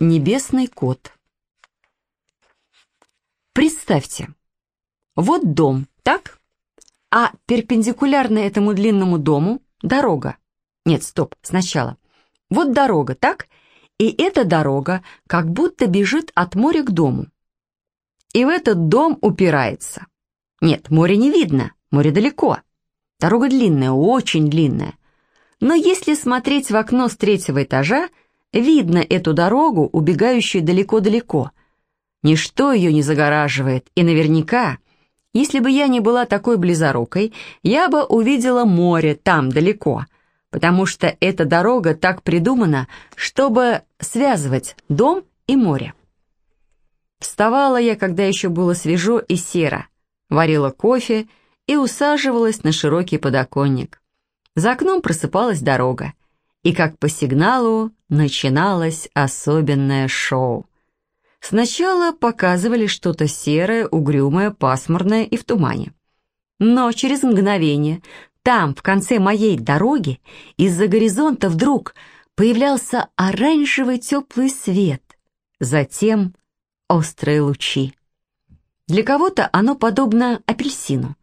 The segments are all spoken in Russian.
Небесный кот. Представьте, вот дом, так? А перпендикулярно этому длинному дому дорога. Нет, стоп, сначала. Вот дорога, так? И эта дорога как будто бежит от моря к дому. И в этот дом упирается. Нет, море не видно, море далеко. Дорога длинная, очень длинная. Но если смотреть в окно с третьего этажа, видно эту дорогу, убегающую далеко-далеко. Ничто ее не загораживает, и наверняка, если бы я не была такой близорукой, я бы увидела море там, далеко, потому что эта дорога так придумана, чтобы связывать дом и море. Вставала я, когда еще было свежо и серо, варила кофе и усаживалась на широкий подоконник. За окном просыпалась дорога, и как по сигналу начиналось особенное шоу. Сначала показывали что-то серое, угрюмое, пасмурное и в тумане. Но через мгновение там, в конце моей дороги, из-за горизонта вдруг появлялся оранжевый теплый свет, затем острые лучи. Для кого-то оно подобно апельсину,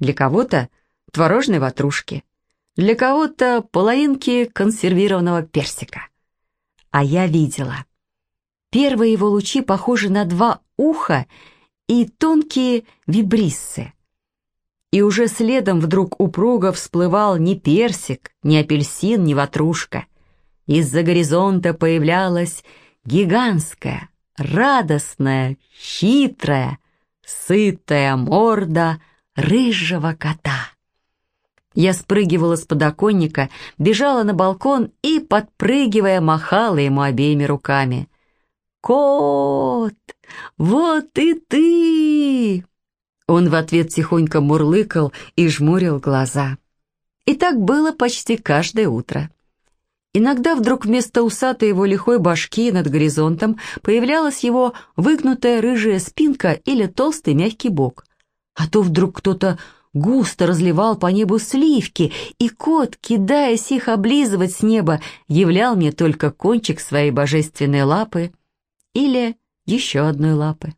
для кого-то творожной ватрушке, для кого-то половинки консервированного персика. А я видела. Первые его лучи похожи на два уха и тонкие вибриссы. И уже следом вдруг упруго всплывал не персик, не апельсин, не ватрушка. Из-за горизонта появлялась гигантская, радостная, хитрая, сытая морда рыжего кота. Я спрыгивала с подоконника, бежала на балкон и, подпрыгивая, махала ему обеими руками. «Кот, вот и ты!» Он в ответ тихонько мурлыкал и жмурил глаза. И так было почти каждое утро. Иногда вдруг вместо усатой его лихой башки над горизонтом появлялась его выгнутая рыжая спинка или толстый мягкий бок. А то вдруг кто-то густо разливал по небу сливки, и кот, кидаясь их облизывать с неба, являл мне только кончик своей божественной лапы или еще одной лапы.